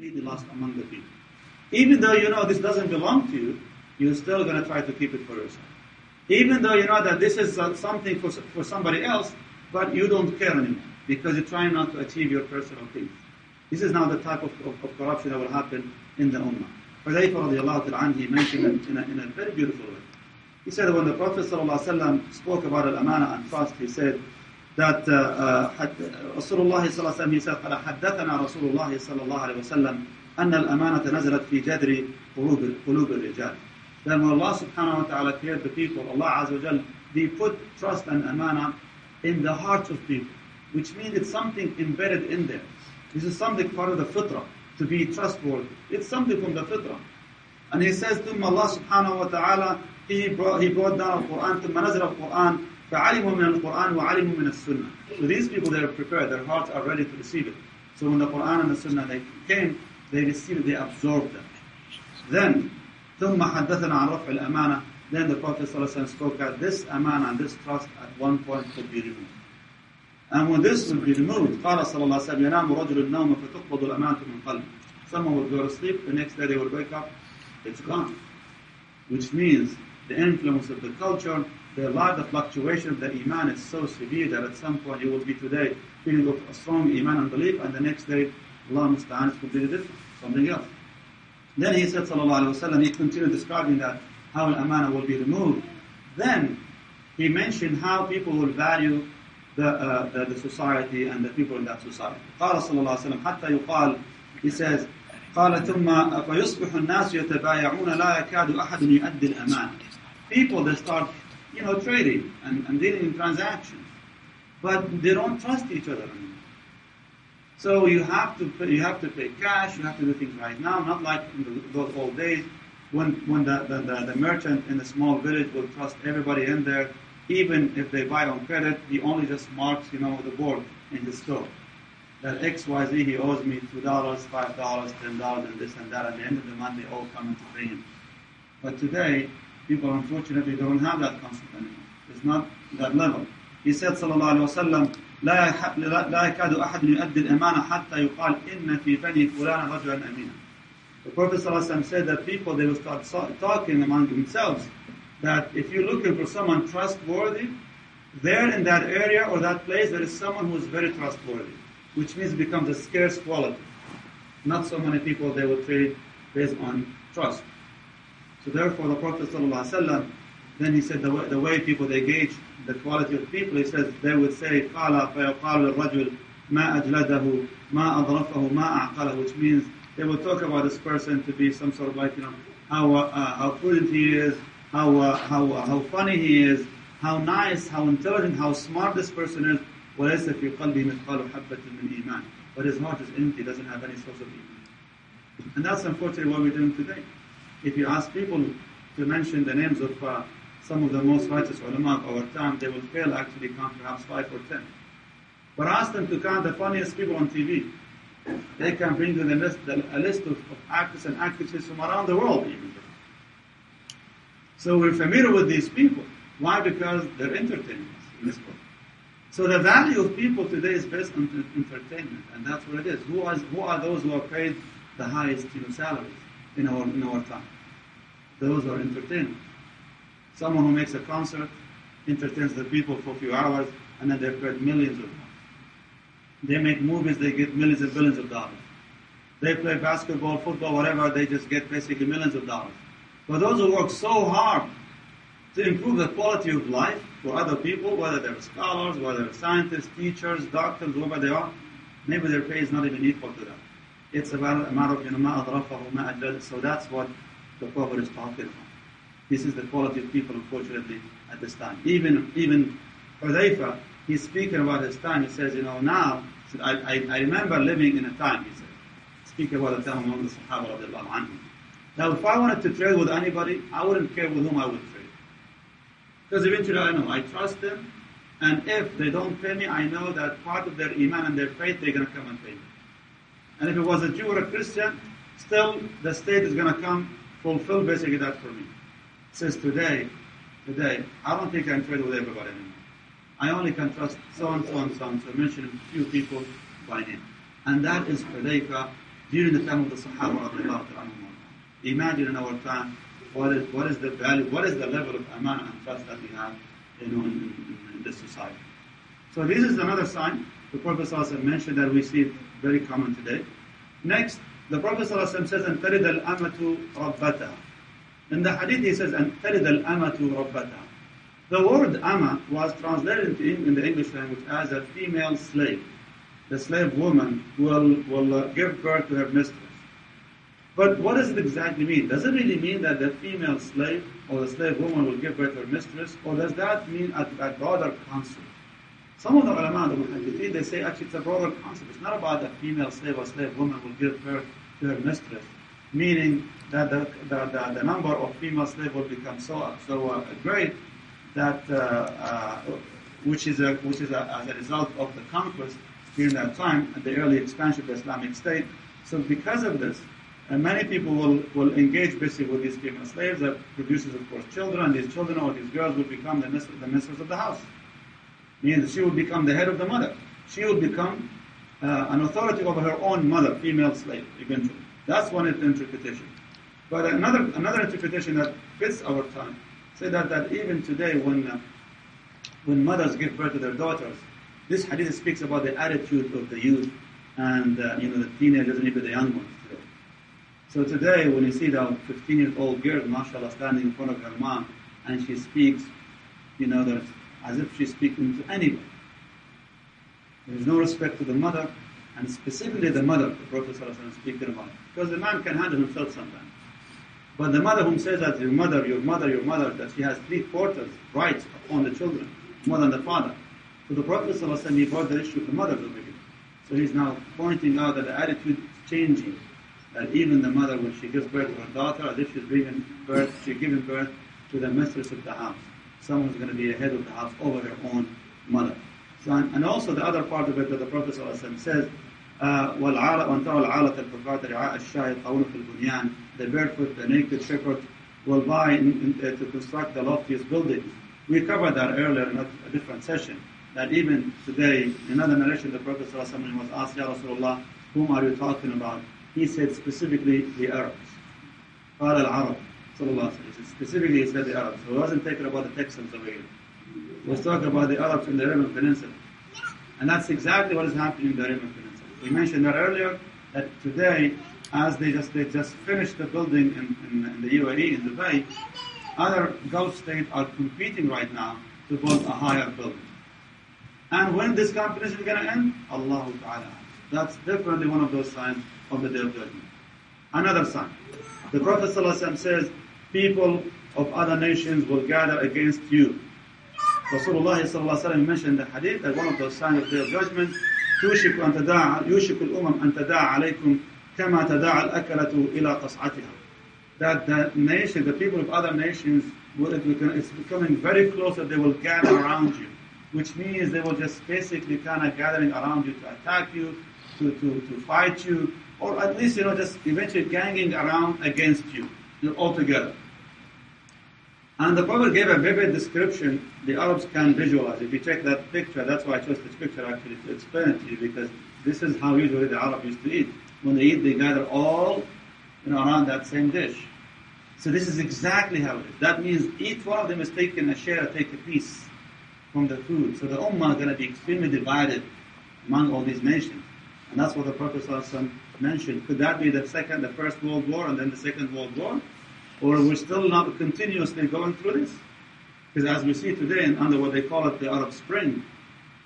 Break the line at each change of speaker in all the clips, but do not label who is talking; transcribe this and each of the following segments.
Completely last among the people. Even though you know this doesn't belong to you, you're still going to try to keep it for yourself. Even though you know that this is uh, something for, for somebody else, but you don't care anymore because you're trying not to achieve your personal things. This is now the type of, of, of corruption that will happen in the Ummah. Hudayfa radiallahu ta'ala he mentioned it in a, in a very beautiful way. He said when the Prophet ﷺ spoke about al-amana and trust, he said, رسول الله صلى الله عليه وسلم قال حدثنا رسول الله صلى الله عليه وسلم أن الأمانة نزلت في جذر قلوب قلوب الرجال. Then when Allah subhanahu wa ta'ala created the people, Allah Azza wa He put trust and amana in the hearts of people, which means it's something embedded in there. This is something part of the fitrah, to be trustworthy. It's something from the fitrah. And He says to Allah subhanahu wa ta'ala, He brought, he brought down Al-Quran, ثم نزل القرآن فعلموا من القرآن وعلموا من السنة. So these people, they are prepared, their hearts are ready to receive it. So when the Quran and the Sunnah they came, they received, they absorbed them. Then, ثم حدثنا عن رفع الأمانة. Then the Prophet ﷺ spoke that this amana and this trust at one point could be removed. And when this would be removed, قال صلى الله عليه وسلم ينام رجل النوم فتقبض الأمانة من قلبه. Someone would go to sleep, the next day they would wake up, it's gone. Which means the influence of the culture, the life, the fluctuation of the iman is so severe that at some point you will be today feeling of a strong iman and belief, and the next day, Allah musta'an, is completely different, something else. Then he said, sallallahu alayhi wasallam, he continued describing that, how al-amana will be removed. Then he mentioned how people will value the, uh, the, the, society and the people in that society. قال صلى الله عليه وسلم حتى يقال, he says, قال ثم فيصبح الناس يتبايعون لا يكاد أحد يؤدي الأمان. People, they start you know, trading and, and dealing in transactions. But they don't trust each other anymore. So you have to pay, you have to pay cash. You have to do things right now, not like in the, those old days when when the, the, the, the merchant in the small village will trust everybody in there, even if they buy on credit. He only just marks, you know, the board in his store that X Y Z he owes me two dollars, five dollars, ten dollars, and this and that. At the end of the month, they all come to pay him. But today, people unfortunately don't have that concept anymore. It's not that level. He said صلى الله عليه وسلم لا لا يكاد أحد يؤدي الأمانة حتى يقال إن في بني فلان رجلا أمينا. The Prophet ﷺ said that people they will start talking among themselves that if you're looking for someone trustworthy, there in that area or that place there is someone who is very trustworthy, which means it becomes a scarce quality. Not so many people they will trade based on trust. So therefore the Prophet ﷺ, then he said the way, the way people they gauge the quality of people, he says they would say قال فيقال الرجل ما أجلده ما أظرفه ما أعقله which means they will talk about this person to be some sort of like you know how uh, how prudent he is, how uh, how uh, how funny he is, how nice, how intelligent, how smart this person is. وليس في قلبه مثقال حبة من إيمان. But his heart is empty, doesn't have any source of iman. And that's unfortunately what we're doing today. If you ask people to mention the names of uh, some of the most righteous ulama of our time, they will fail actually count perhaps five or ten. But ask them to count the funniest people on TV. They can bring you the list, a list of, of actors and actresses from around the world even. So we're familiar with these people. Why? Because they're entertainers in this book. So the value of people today is based on entertainment, and that's what it is. Who are, who are those who are paid the highest you know, salaries in our, in our time? Those are entertainers. Someone who makes a concert, entertains the people for a few hours, and then they're paid millions of dollars. They make movies, they get millions and billions of dollars. They play basketball, football, whatever, they just get basically millions of dollars. But those who work so hard to improve the quality of life for other people, whether they're scholars, whether they're scientists, teachers, doctors, whoever they are, maybe their pay is not even equal to that. It's about a matter of ma adrafahu ma. So that's what the Prophet is talking about. This is the quality of people, unfortunately, at this time. Even even Hudayfa, he's speaking about his time. He says, you know, now, I, I, I, remember living in a time, he said, speaking about the time among the Sahaba the anhu. Now, if I wanted to trade with anybody, I wouldn't care with whom I would trade. Because eventually I know, I trust them, and if they don't pay me, I know that part of their iman and their faith, they're going to come and pay me. And if it was a Jew or a Christian, still the state is going to come fulfill basically that for me. It says today, today, I don't think I can trade with everybody anymore. I only can trust so and so and so and so, mention a few people by name. And that is Hudayfa during the time of the Sahaba. Imagine in our time, what is, what is the value, what is the level of aman and trust that we have you know, in, in, in this society. So this is another sign the Prophet mentioned that we see very common today. Next, the Prophet ﷺ says, "And tarid al amatu rabbataha." In the hadith, he says, "And tarid al amatu rabbataha." The word ama was translated in the English language as a female slave. The slave woman will will uh, give birth to her mistress. But what does it exactly mean? Does it really mean that the female slave or the slave woman will give birth to her mistress, or does that mean a, a broader concept? Some of the ulama, the muhaddithin, they say actually it's a broader concept. It's not about a female slave or slave woman will give birth to her mistress, meaning that the, the, the, the number of female slaves will become so, so uh, great that, uh, uh, which is, a, which is a, as a result of the conquest during that time, and the early expansion of the Islamic State. So because of this, and many people will, will engage basically with these female slaves that produces, of course, children, these children or these girls will become the mistress, the mistress of the house. Meaning she will become the head of the mother. She will become uh, an authority over her own mother, female slave, eventually. That's one interpretation. But another, another interpretation that fits our time, say that, that even today when, uh, when mothers give birth to their daughters, this hadith speaks about the attitude of the youth and uh, you know the teenagers and even the young ones today. So today, when you see that 15-year-old girl, mashallah, standing in front of her mom, and she speaks, you know, that as if she's speaking to anyone. There is no respect to the mother, and specifically the mother, the Prophet is speaking about. Because the man can handle himself sometimes. But the mother whom says that your mother, your mother, your mother, that she has three quarters rights upon the children, more than the father. So the Prophet ﷺ, he brought the issue of the mother to the beginning. So he's now pointing out that the attitude is changing. That even the mother, when she gives birth to her daughter, as if she's giving birth, she's giving birth to the mistress of the house Someone's going to be a head of the house over her own mother. So, and also the other part of it that the Prophet ﷺ says, uh, وَالْعَالَ وَانْتَرَى الْعَالَةَ الْفُرْقَاتَ رِعَاءَ الشَّاهِ الْقَوْنُ فِي الْبُنْيَانِ The barefoot, the naked shepherd will buy in, in, uh, to construct the loftiest buildings. We covered that earlier in a, a different session that even today, in another narration, the Prophet ﷺ was asked, Ya Rasulullah, whom are you talking about? He said specifically the Arabs. قال العرب Specifically, he said the Arabs. So he wasn't talking about the Texans over here. He was talking about the Arabs in the Arabian Peninsula. And that's exactly what is happening in the Arabian Peninsula. We mentioned that earlier that today, as they just they just finished the building in, in, in the UAE, in Dubai, other Gulf states are competing right now to build a higher building. And when this competition is going to end? Allah Ta'ala. That's definitely one of those signs of the day of judgment. Another sign. The Prophet ﷺ says, people of other nations will gather against you. Rasulullah ﷺ mentioned the hadith that one of those signs of the Day of Judgment, يوشك أن تداعى يوشك الأمم أن تداعى عليكم كما تداعى الأكلة إلى قصعتها. That the nation, the people of other nations, it's becoming very close that they will gather around you which means they will just basically kind of gathering around you to attack you, to, to, to fight you, or at least, you know, just eventually ganging around against you, you know, altogether. And the Prophet gave a vivid description the Arabs can visualize. If you check that picture, that's why I chose this picture actually to explain it to you, because this is how usually the Arab used to eat. When they eat, they gather all you know, around that same dish. So this is exactly how it is. That means each one of them is taking a share, take a piece from the food. So the ummah is going to be extremely divided among all these nations. And that's what the Prophet mentioned. Could that be the second, the first World War and then the Second World War? Or we're still not continuously going through this? Because as we see today, and under what they call it the Arab Spring,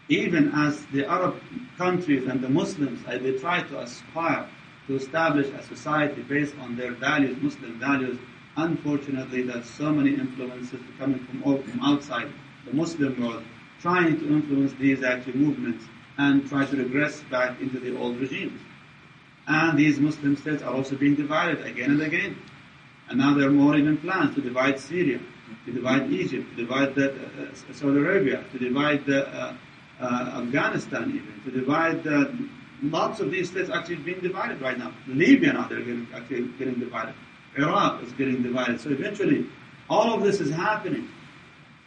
even as the Arab countries and the Muslims, they try to aspire to establish a society based on their values, Muslim values, unfortunately there's so many influences coming from, from outside the Muslim world, trying to influence these actual movements and try to regress back into the old regimes. And these Muslim states are also being divided again and again. And now there are more even plans to divide Syria, to divide Egypt, to divide the, uh, Saudi Arabia, to divide the, uh, uh, Afghanistan even, to divide lots of these states actually being divided right now. Libya now they're getting, actually getting divided. Iraq is getting divided. So eventually, all of this is happening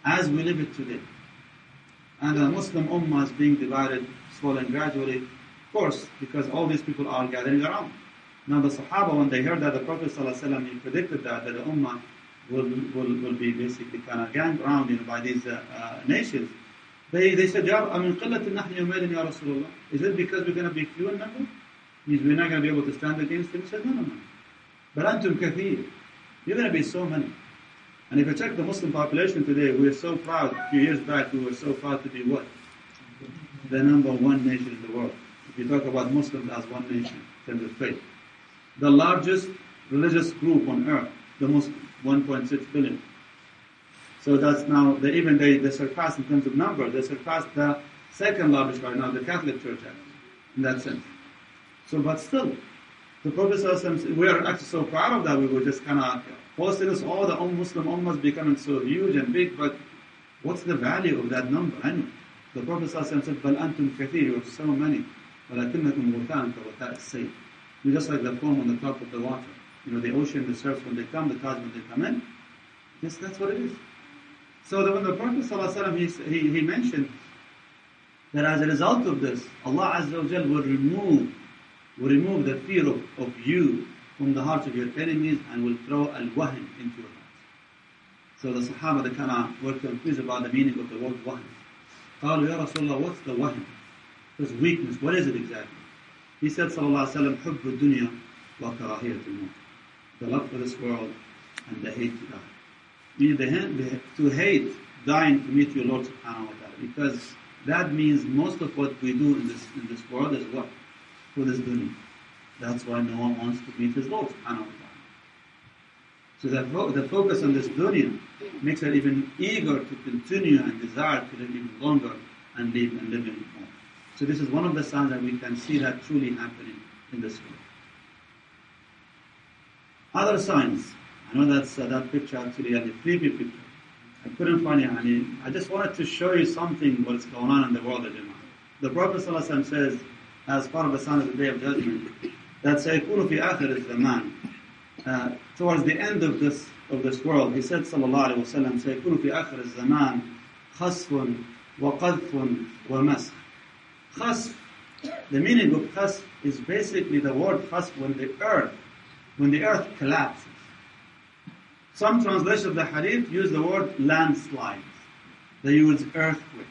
as we live it today. And the Muslim Ummah is being divided and gradually, course, because all these people are gathering around. Now the Sahaba, when they heard that the Prophet ﷺ predicted that, that the Ummah will, will, will be basically kind of gang around you know, by these uh, uh, nations, they, they said, Ya I mean, Ya Rasulullah. Is it because we're going to be few in number? Means we're not going to be able to stand against them? He said, No, no, no. But antum kathir. You're going to be so many. And if you check the Muslim population today, we are so proud. A few years back, we were so proud to be what? The number one nation in the world If you talk about Muslims as one nation in terms of faith. The largest religious group on earth, the Muslims, 1.6 billion. So that's now, they, even they, they surpassed in terms of number, they surpassed the second largest right now, the Catholic Church in that sense. So, but still, the Prophet ﷺ, we are actually so proud of that, we were just kind of posting this, all the Muslim Ummahs becoming so huge and big, but what's the value of that number anyway? The Prophet ﷺ said, بَلْ أَنْتُمْ كَثِيرٌ You are so many. وَلَكِنَّكُمْ غُثَانٌ كَغُثَاءِ السَّيْلِ You're just like the foam on the top of the water. You know, the ocean, the surfs, when they come, the tides, when they come in. Yes, that's what it is. So that when the Prophet ﷺ, he, he, he mentioned that as a result of this, Allah Azza wa will remove, will remove the fear of, of you from the hearts of your enemies and will throw al-wahn into your hearts. So the Sahaba, they kind of were confused about the meaning of the word wahn. قالوا يا رسول الله, what's the wahn? his weakness. What is it exactly? He said, sallallahu alaihi wasallam, The love for this world and the hate to die. Meaning to hate dying to meet your Lord subhanahu wa ta'ala. Because that means most of what we do in this in this world is what? For this dunya. That's why no one wants to meet his Lord subhanahu wa ta'ala. So fo- the focus on this dunya makes us even eager to continue and desire to live even longer and live and live in So this is one of the signs that we can see that truly happening in this world. Other signs I know that's uh, that picture actually a creepy picture. I couldn't find it. I mean, I just wanted to show you something what's going on in the world of Jama'ah. The Prophet ﷺ says, as part of the sign of the Day of Judgment, that سيكون في آخر الزمان uh, towards the end of this of this world, he said sallallahu alaihi wasallam, سيكون في آخر الزمان خسف وقذف ومسخ. Hasb. The meaning of hasb is basically the word hasb when the earth, when the earth collapses. Some translations of the hadith use the word landslides. They use earthquakes.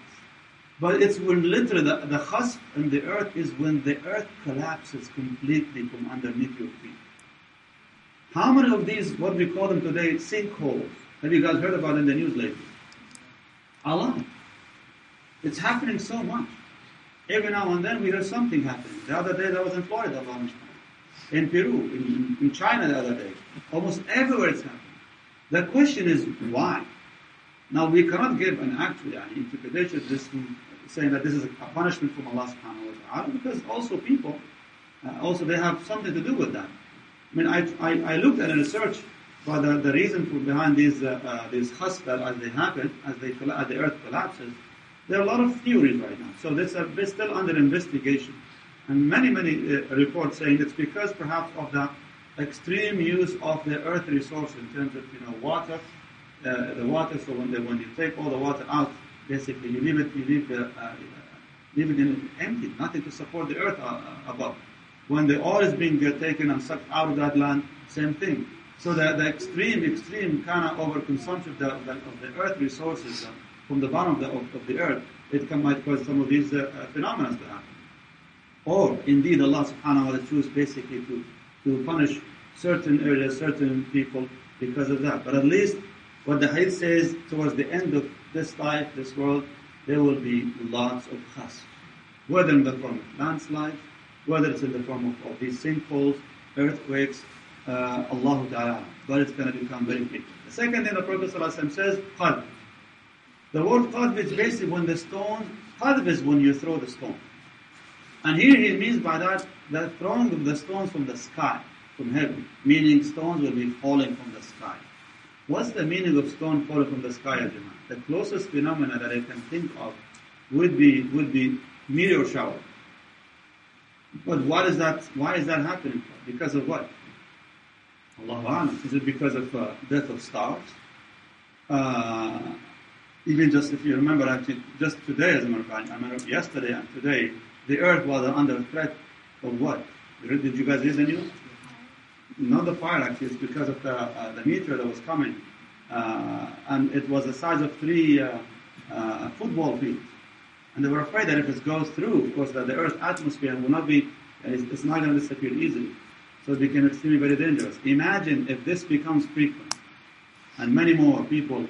But it's when literally the, the and the earth is when the earth collapses completely from underneath your feet. How many of these, what we call them today, sinkholes, have you guys heard about in the news lately? A lot. It's happening so much. Every now and then we hear something happening. The other day I was in Florida, in Peru, in, in China the other day. Almost everywhere it's happening. The question is why? Now we cannot give an actual yani, interpretation of this saying that this is a punishment from Allah subhanahu wa ta'ala because also people, uh, also they have something to do with that. I mean, I, I, I looked at a research for the, the reason for behind these, uh, uh, these that as they happen, as, they, as the earth collapses, there are a lot of theories right now. So this are still under investigation. And many, many uh, reports saying it's because perhaps of the extreme use of the earth resources in terms of you know water, uh, the water. So when they, when you take all the water out, basically you leave it you leave the uh, leave it in empty, nothing to support the earth uh, above. When the oil is being uh, taken and sucked out of that land, same thing. So the, the extreme, extreme kind of overconsumption of the, of the, earth resources uh, from the bottom of the, of, of the earth, it can, might cause some of these uh, phenomena to happen. Or indeed Allah subhanahu wa ta'ala chooses basically to, to punish certain areas, certain people because of that. But at least what the hadith says towards the end of this life, this world, there will be lots of khasf. Whether in the form of landslides, whether it's in the form of, of these sinkholes, earthquakes, uh, Allah Ta'ala. But it's going to become very big. The second thing the Prophet says. The word qadb is basically when the stone, qadb is when you throw the stone. And here he means by that, the throwing of the stones from the sky, from heaven, meaning stones will be falling from the sky. What's the meaning of stone falling from the sky, Ajima? The closest phenomena that I can think of would be would be meteor shower. But what is that? Why is that happening? Because of what? Allah Is it because of uh, death of stars? Uh, even just if you remember, actually, just today, as a matter of fact, I remember yesterday and today, the earth was under threat of what? Did you guys read the news? Not the fire, actually. It's because of the, uh, the meteor that was coming, uh, and it was the size of three uh, uh, football fields. And they were afraid that if it goes through, of course, that the Earth's atmosphere will not be, it's, it's not going to disappear easily. So it became extremely very dangerous. Imagine if this becomes frequent, and many more people,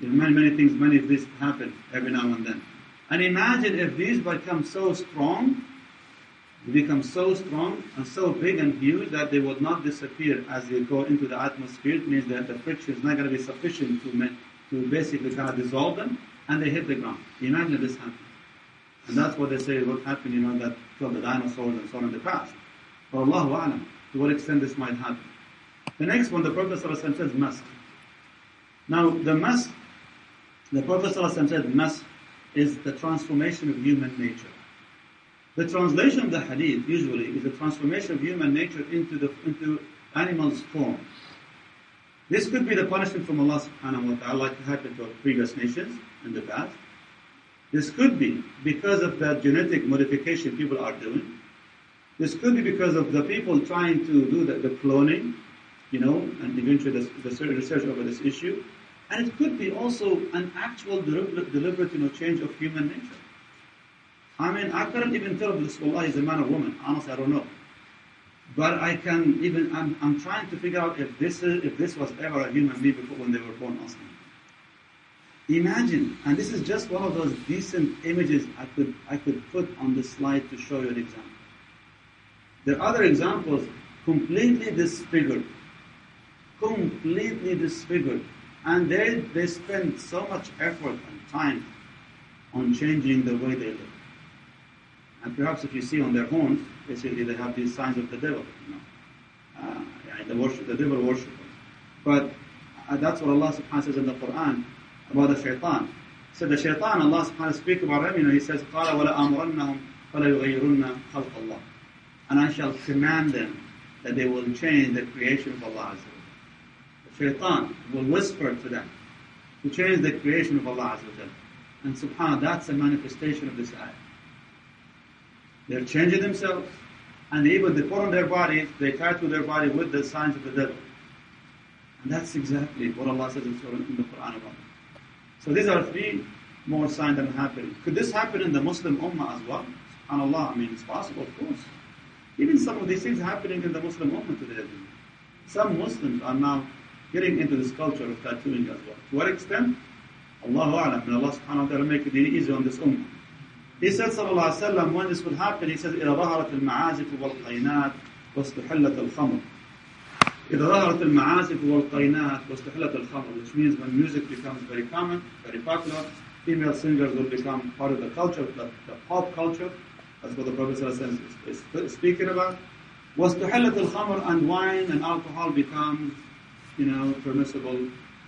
many, many things, many of these happen every now and then. And imagine if these become so strong, become so strong and so big and huge that they would not disappear as they go into the atmosphere. It means that the friction is not going to be sufficient to, to basically kind of dissolve them, and they hit the ground. Imagine this happening. And that's what they say what happened, you know, that killed the dinosaurs and so on in the past. But Allahu Alam, to what extent this might happen. The next one, the Prophet says masq. Now, the masq, the Prophet ﷺ said Mas is the transformation of human nature. The translation of the hadith usually is the transformation of human nature into the into animal's form. This could be the punishment from Allah subhanahu wa ta'ala like happened to previous nations in the past. This could be because of the genetic modification people are doing. This could be because of the people trying to do the, the cloning, you know, and eventually the, the research over this issue. And it could be also an actual deliberate, deliberate you know, change of human nature. I mean, I couldn't even tell if this Allah is a man or woman. Honestly, I don't know. But I can even, I'm, I'm trying to figure out if this is, if this was ever a human being before when they were born also. Imagine, and this is just one of those decent images I could, I could put on the slide to show you an example. There are other examples completely disfigured. Completely disfigured. And they, they spend so much effort and time on changing the way they live. And perhaps if you see on their horns, basically they have these signs of the devil, you know. Uh, yeah, the, worship, the devil worshippers. But uh, that's what Allah subhanahu wa ta'ala says in the Quran about the shaitan. So the shaitan, Allah subhanahu wa ta'ala speaks about him, you know, he says, قَالَ وَلَأَمُرَنَّهُمْ فَلَا يُغَيِّرُنَّ خَلْقَ اللَّهِ And I shall command them that they will change the creation of Allah The shaitan will whisper to them to change the creation of Allah Azza wa And subhanAllah, that's a manifestation of this ayah. They're changing themselves, and even they put on their bodies, they tattoo their body with the signs of the devil. And that's exactly what Allah says in the Quran about it. So these are three more signs that are happening. Could this happen in the Muslim Ummah as well? SubhanAllah, I mean, it's possible, of course. Even some of these things happening in the Muslim Ummah today. Some Muslims are now getting into this culture of tattooing as well. To what extent? Allahu A'lam. May Allah subhanahu wa ta'ala make it easy on this Ummah. He said, sallallahu alayhi wa sallam, when this would happen, he says, إِذَا ظَهَرَتِ الْمَعَازِفُ وَالْقَيْنَاتِ وَاسْتُحِلَّتِ الْخَمْرُ إذا ظهرت المعازف والقينات واستحلت الخمر, which means when music becomes very common, very popular, female singers will become part of the culture, the, the pop culture. That's what the Prophet is, is speaking about. واستحلت الخمر and wine and alcohol becomes, you know, permissible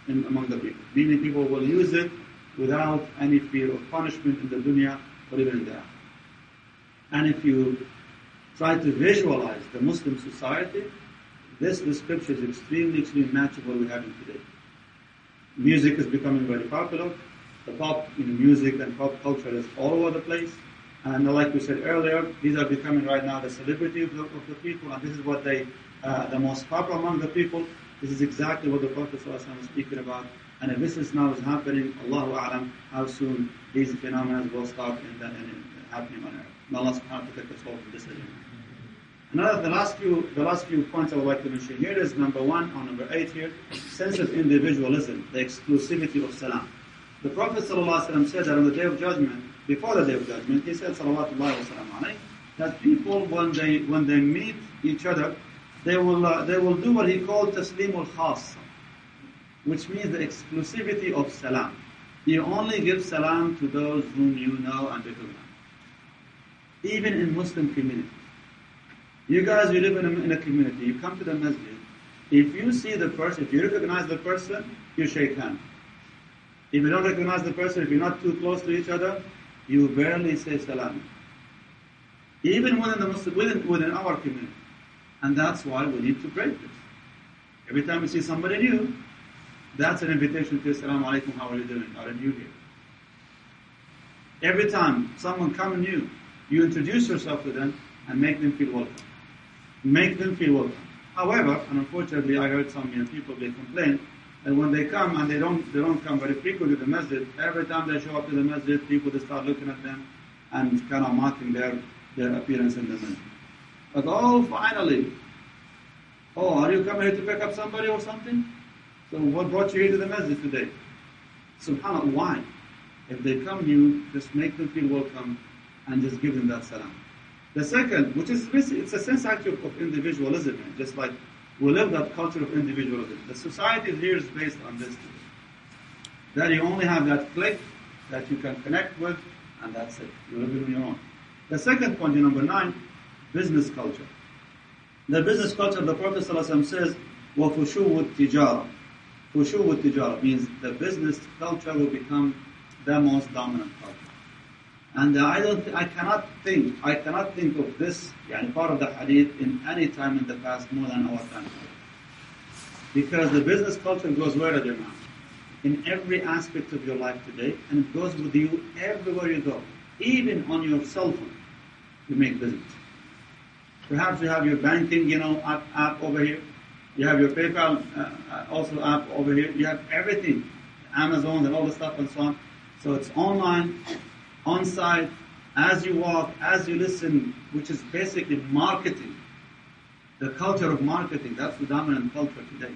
in, among the people. Meaning people will use it without any fear of punishment in the dunya or even in the afterlife. And if you try to visualize the Muslim society, this description is extremely, extremely matching what we have in today. Music is becoming very popular. The pop know, music and pop culture is all over the place. And like we said earlier, these are becoming right now the celebrity of the, of the people, and this is what they, uh, the most popular among the people. This is exactly what the Prophet was speaking about. And if this is now is happening, Allahu A'lam, how soon these phenomena will start the, in, in happening on earth. May Allah subhanahu wa ta'ala take us all from this agenda. Another, the last few, the last few points I would like to mention here is number one, or number eight here, sense of individualism, the exclusivity of salam. The Prophet ﷺ said that on the day of judgment, before the day of judgment, he said, salawatullahi wa salam that people, when they, when they meet each other, they will, uh, they will do what he called taslimul khas, which means the exclusivity of salam. You only give salam to those whom you know and recognize. Even in Muslim communities. You guys, you live in a, in a community, you come to the masjid, if you see the person, if you recognize the person, you shake hands. If you don't recognize the person, if you're not too close to each other, you barely say salam. Even within the Muslim, within, within our community. And that's why we need to break this. Every time we see somebody new, that's an invitation to Assalamu alaikum, how are you doing? Are you new here? Every time someone comes new, you introduce yourself to them and make them feel welcome. Make them feel welcome. However, and unfortunately I heard some young people, they complain that when they come and they don't, they don't come very frequently to the masjid, every time they show up to the masjid, people they start looking at them and kind of mocking their, their appearance in the masjid. Like, oh, finally. Oh, are you coming here to pick up somebody or something? So what brought you here to the masjid today? SubhanAllah, why? If they come new, just make them feel welcome and just give them that salam. The second, which is it's a sense actually of, of individualism, just like we live that culture of individualism. The society here is based on this. That you only have that clique that you can connect with, and that's it. You live on your own. The second point, number nine, business culture. The business culture, the Prophet ﷺ says, وَفُشُوُ التِّجَارَةِ Fushu tijara means the business culture will become the most dominant culture. And uh, I don't, I cannot think, I cannot think of this, yani part of the hadith in any time in the past more than our time. Because the business culture goes where at now? In every aspect of your life today, and it goes with you everywhere you go. Even on your cell phone, you make business. Perhaps you have your banking, you know, app, app over here. You have your PayPal uh, uh, also app over here. You have everything, Amazon and all the stuff and so on. So it's online, on site, as you walk, as you listen, which is basically marketing. The culture of marketing, that's the dominant culture today.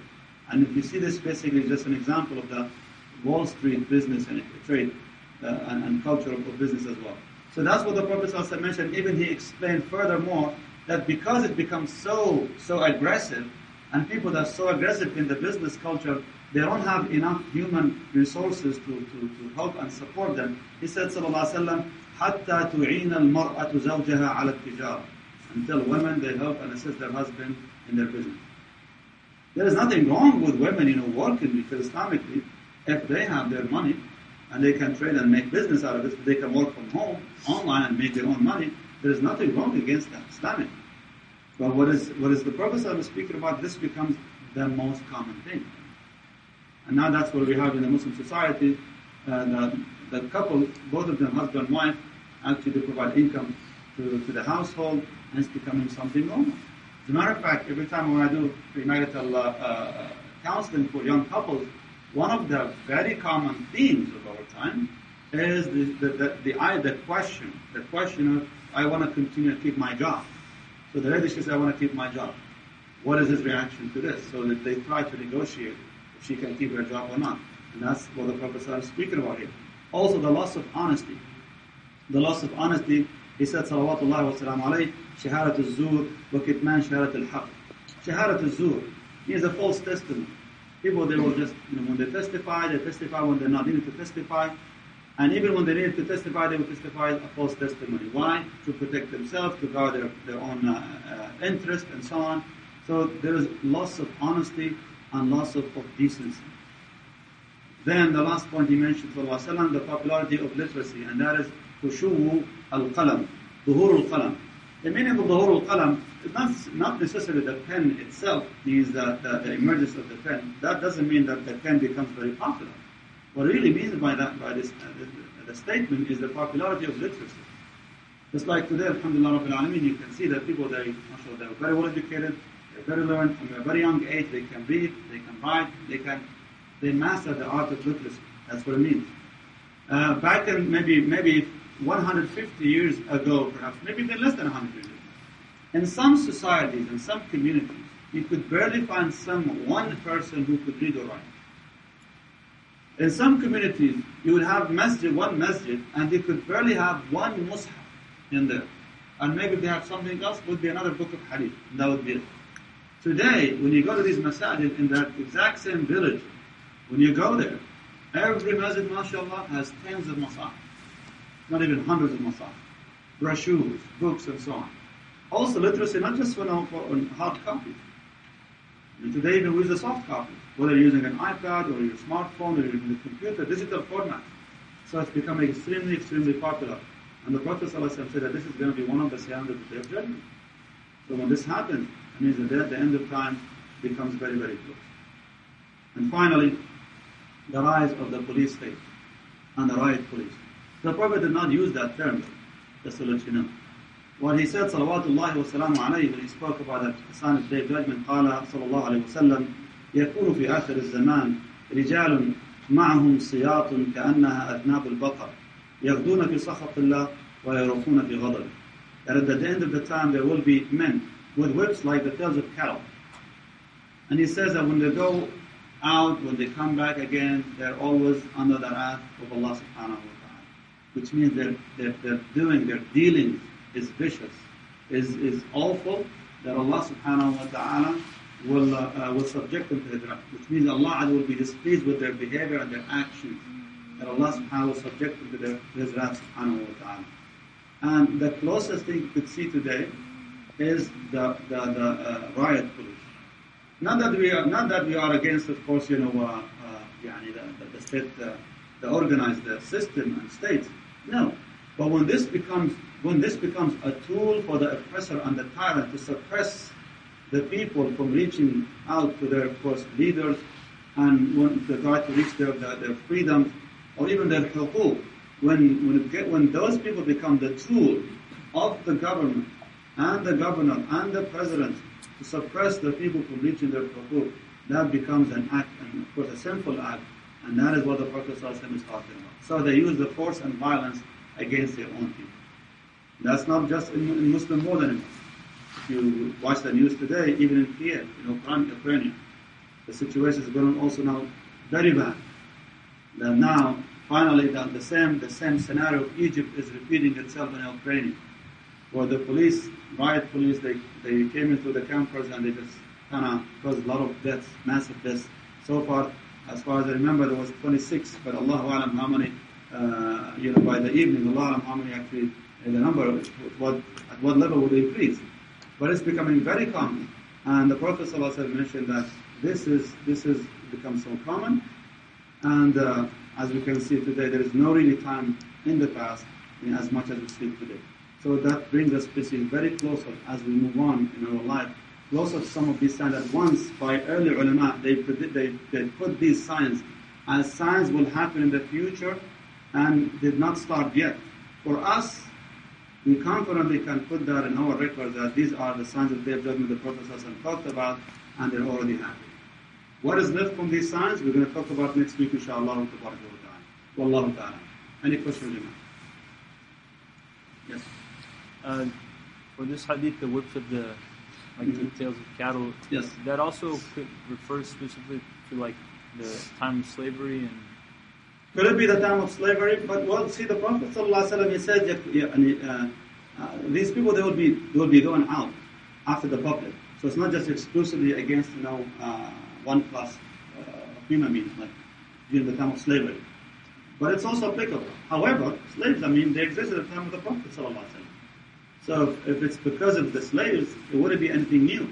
And if you see this basically just an example of the Wall Street business and trade uh, and, and, culture of, business as well. So that's what the Prophet also mentioned. Even he explained furthermore that because it becomes so, so aggressive, and people that are so aggressive in the business culture, they don't have enough human resources to, to, to help and support them. He said, sallallahu alaihi wasallam, حتى تعين المرأة زوجها على التجارة. Until women, they help and assist their husband in their business. There is nothing wrong with women, you know, working because Islamically, if they have their money and they can trade and make business out of it, they can work from home, online and make their own money, there is nothing wrong against that, Islamically. But what is what is the purpose I was speaking about? This becomes the most common thing. And now that's what we have in the Muslim society. Uh, the, the couple, both of them, husband and wife, actually provide income to, to the household, and it's becoming something normal. As a matter of fact, every time when I do premarital uh, uh, counseling for young couples, one of the very common themes of our time is the, the, the, the, the question, the question of, I want to continue to keep my job. So the lady, she said, I want to keep my job. What is his reaction to this? So that they try to negotiate if she can keep her job or not. And that's what the Prophet is speaking about here. Also the loss of honesty. The loss of honesty, he said, salawatullah wa salam alayhi, shaharat al-zur wa kitman shaharat al-haq. Shaharat al-zur means a false testimony. People, they will just, you know, when they testify, they testify when they're not needed to testify. And even when they needed to testify, they would testify a false testimony. Why? To protect themselves, to guard their, their own uh, uh, interest, and so on. So there is loss of honesty and loss of, of decency. Then the last point he mentioned, وسلم, the popularity of literacy, and that is خشوع al-qalam, ظهور al-qalam. The meaning of ظهور al-qalam is not, not necessarily the pen itself means the, the, the emergence of the pen. That doesn't mean that the pen becomes very popular. What really means by that, by this, uh, the, statement is the popularity of literacy. Just like today, Alhamdulillah Rabbil Alameen, you can see that people, they, mashallah, they're very well educated, they're very learned, from a very young age, they can read, they can write, they can, they master the art of literacy. That's what it means. Uh, back in maybe, maybe 150 years ago, perhaps, maybe even less than 100 years ago, in some societies, in some communities, you could barely find some one person who could read or write. In some communities, you would have masjid, one masjid, and you could barely have one mushaf in there. And maybe they have something else, would be another book of hadith. That would be it. Today, when you go to these masajid in that exact same village, when you go there, every masjid, mashallah, has tens of masahif. Not even hundreds of masahif. Brochures, books, and so on. Also, literacy, not just for, for hard copies. And today, even with the soft copies, whether you're using an iPad or your smartphone or even the computer, digital format. So it's becoming extremely, extremely popular. And the Prophet said that this is going to be one of the signs of the day of judgment. So when this happens, it means that the, the end of time becomes very, very close. And finally, the rise of the police state and the riot police. The Prophet did not use that term, just to let you know. What he said, salawatullahi wa salamu alayhi, when he spoke about that sign of day of judgment, qala sallallahu alayhi wa sallam, يكون في آخر الزمان رجال معهم سياط كأنها أذناب البقر يغدون في سخط الله ويروحون في غضبه. That at the end of the time there will be men with whips like the tails of cattle. And he says that when they go out, when they come back again, they're always under the wrath of Allah subhanahu wa ta'ala. Which means they're, they're, they're doing, their dealing is vicious, is, is awful, that Allah subhanahu wa ta'ala will, uh, uh, will subject them to his wrath. Which means Allah will be displeased with their behavior and their actions. That Allah subhanahu will subject them to, their, his wrath subhanahu wa ta'ala. And the closest thing you could see today is the, the, the uh, riot police. Not that we are not that we are against, of course, you know, uh, uh, the, the, the state, uh, the organized uh, system and states. No, but when this becomes when this becomes a tool for the oppressor and the tyrant to suppress the people from reaching out to their, first leaders and when they try to reach their, their, their freedoms or even their hukuk, when, when, get, when those people become the tool of the government and the governor and the president to suppress the people from reaching their hukuk, that becomes an act, and of course a sinful act, and that is what the Prophet is talking about. So they use the force and violence against their own people. That's not just in, in Muslim anymore. If you watch the news today, even in Kiev, you know, in Ukraine, the situation is going also now very bad. That now, finally, the, the same the same scenario of Egypt is repeating itself in Ukraine where the police, riot police, they, they came into the campers and they just kind of caused a lot of deaths, massive deaths. So far, as far as I remember, there was 26, but Allah alam how many, uh, you know, by the evening, Allah alam how many actually, uh, the number, what, at what level would they increase. But it's becoming very common. And the Prophet ﷺ mentioned that this is, this has become so common. And uh, as we can see today, there is no really time in the past in as much as we see today. So that brings us basically very closer as we move on in our life, closer to some of these signs that once by early ulama, they, they, they put these signs as signs will happen in the future and did not start yet. For us, we confidently can put that in our record that these are the signs of day of judgment the Prophet talked about and they're already happening. What is left from these signs, we're going to talk about next week, inshallah. Wallahu ta'ala. Any questions, Imam? Yes.
Uh, for this hadith, the whips of the like mm-hmm. the tails of cattle.
Yes.
That also refers specifically to like the time of slavery and.
Could it be the time of slavery? But well, see, the Prophet ﷺ, he said, uh, uh, these people they will be they will be going out after the public. So it's not just exclusively against you know uh, one class uh, human beings like during the time of slavery, but it's also applicable. However, slaves, I mean, they existed at the time of the Prophet ﷺ. So if it's because of the slaves, it wouldn't be anything new.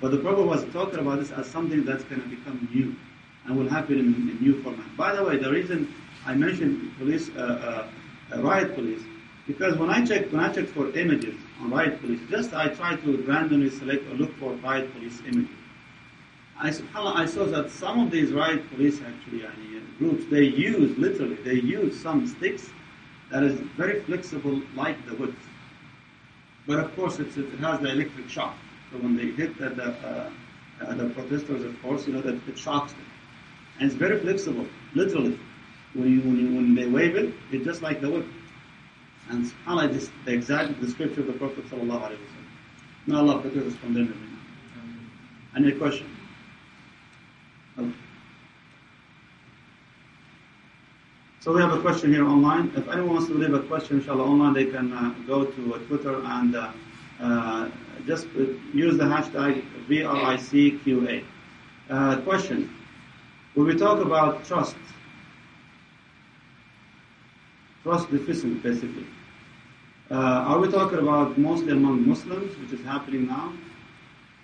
But the Prophet was talking about this as something that's going to become new and will happen in, in new format. By the way, the reason I mentioned police, uh, uh, uh, riot police, because when I check when I check for images on riot police, just I try to randomly select or look for riot police images. I, I saw that some of these riot police actually uh, groups they use literally they use some sticks that is very flexible like the whips. But of course, it has the electric shock. So when they hit the, the, uh, uh, the protesters, of course, you know that it shocks them, and it's very flexible, literally. When you, when, you, when they wave it, it's just like the whip. And subhanAllah, this the exact description of the Prophet sallallahu alaihi wasallam. May Allah protect us from them. Any question? Okay. So we have a question here online. If anyone wants to leave a question, inshallah, online, they can uh, go to uh, Twitter and uh, uh, just uh, use the hashtag VRICQA. Uh, question. When we talk about trust, trust deficient basically, uh, are we talking about mostly among Muslims, which is happening now?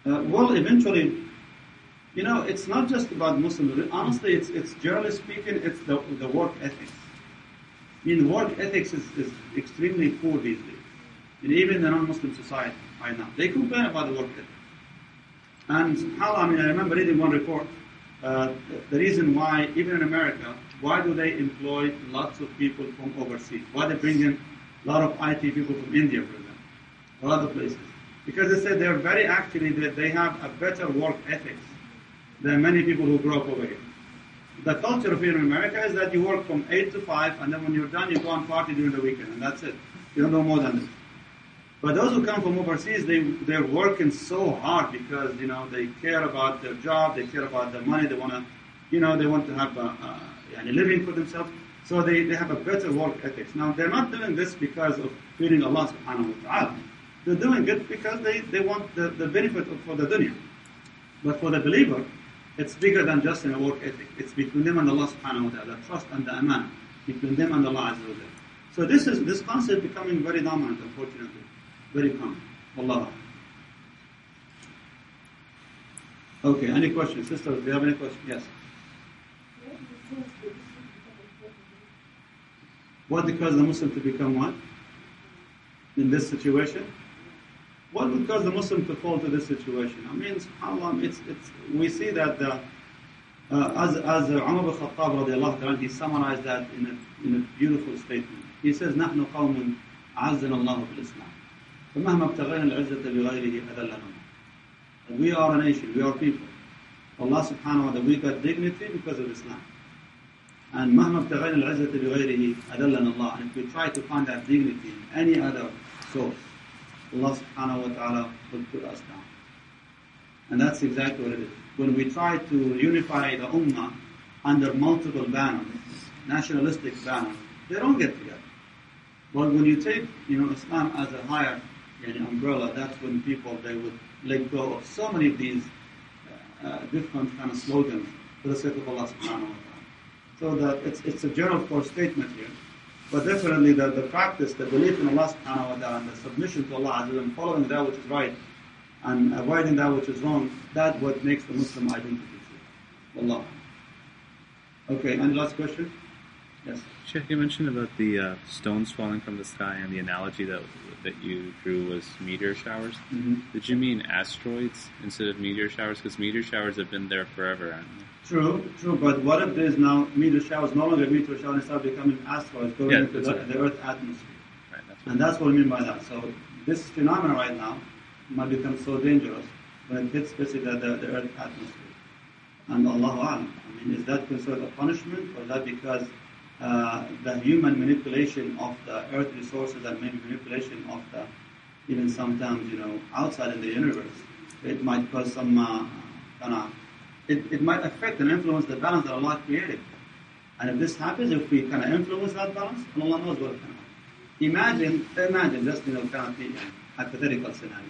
Uh, well, eventually, you know, it's not just about Muslims. Honestly, it's, it's generally speaking, it's the, the work ethics. I mean, work ethics is, is extremely poor these days. And even the non-Muslim society right now. They complain about the work ethic. And subhanAllah, I mean, I remember reading one report, uh, the, reason why, even in America, why do they employ lots of people from overseas? Why they bring in a lot of IT people from India, for example, other places? Because they said they're very actually, that they have a better work ethics than many people who grew up over here. The culture of here in America is that you work from 8 to 5, and then when you're done, you go and party during the weekend, and that's it. You don't know more than this. But those who come from overseas, they, they're working so hard because, you know, they care about their job, they care about their money, they want to, you know, they want to have a, a, a living for themselves. So they, they have a better work ethics. Now, they're not doing this because of fearing Allah subhanahu wa ta'ala. They're doing it because they, they want the, the benefit of, for the dunya. But for the believer, it's bigger than just in a work ethic. It's between them and Allah subhanahu wa ta'ala, the trust and the aman between them and Allah azza wa. So this is this concept becoming very dominant, unfortunately Very common. Allah. Okay, any questions? Sisters, do you have any questions? Yes. What because the Muslim to become what? In this situation? What would cause the Muslim to fall to this situation? I mean, subhanAllah, it's, it's, we see that the, uh, as, as uh, Umar bin Khattab radiallahu ta'ala, he summarized that in a, in a beautiful statement. He says, نحن قوم عزنا الله بالإسلام فمهما ابتغينا العزة بغيره أذلنا الله. We are a nation, we are people. Allah subhanahu wa ta'ala, we got dignity because of Islam. And مهما ابتغينا العزة بغيره أذلنا الله. And if we try to find that dignity in any other source, Allah subhanahu wa ta'ala will put us down. And that's exactly what it is. When we try to unify the ummah under multiple banners, nationalistic banners, they don't get together. But when you take, you know, Islam as a higher know, umbrella, that's when people, they would let go of so many of these uh, different kind of slogans for the sake of Allah subhanahu wa ta'ala. So that it's, it's a general course statement here. But definitely the, the practice, the belief in Allah subhanahu wa ta'ala and the submission to Allah and following that which is right and avoiding that which is wrong, that's what makes the Muslim identity. Allah. Okay, and last question? Yes.
Sheikh, you mentioned about the uh, stones falling from the sky, and the analogy that that you drew was meteor showers.
Mm-hmm.
Did you mean asteroids instead of meteor showers? Because meteor showers have been there forever, haven't they?
True, true, but what if there's now meteor showers, no longer meteor showers, and start becoming asteroids going
Yeah,
into the,
right.
the Earth atmosphere?
Right. That's
And that's what I mean by that. So this phenomenon right now might become so dangerous when it hits basically the, the, the Earth atmosphere. And Allahu Alam. I mean, is that considered a punishment or is that because uh, the human manipulation of the Earth resources and maybe manipulation of the, even sometimes, you know, outside in the universe, it might cause some uh, kind of, it, it might affect and influence the balance that Allah created. And if this happens, if we kind of influence that balance, Allah knows what can happen. Imagine, imagine, just you know, kind of the hypothetical scenario.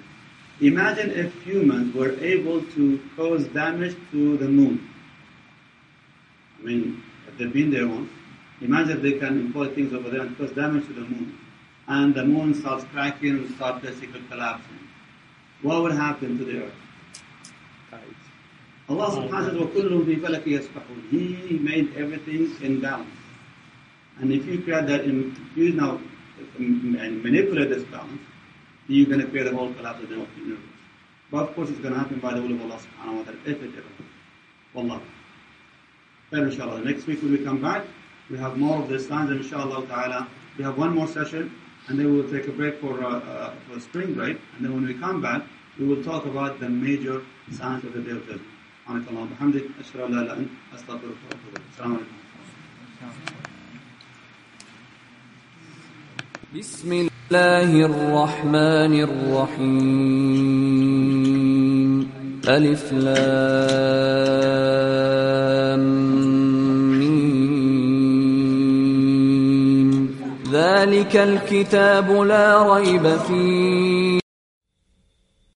Imagine if humans were able to cause damage to the moon. I mean, if they've been there once, Imagine they can import things over there and cause damage to the moon. And the moon starts cracking and starts basically collapsing. What would happen to the earth? Allah subhanahu wa ta'ala He made everything in balance. And if you create that, in, you now and manipulate this balance, you're going to create a whole collapse of the universe. But of course, it's going to happen by the will of Allah subhanahu wa ta'ala if it ever happens. Wallah. Then, inshallah, next week when we come back, we have more of the signs and inshallah ta'ala, we have one more session and then we'll take a break for, uh, uh, for a spring break and then when we come back, we will talk about the major signs of the day of judgment. سبحانك اللهم وبحمدك أشهد أن لا إله إلا أنت أستغفرك وأتوب إليك. السلام عليكم.
بسم الله الرحمن الرحيم ألف لام ذلك الكتاب لا ريب فيه.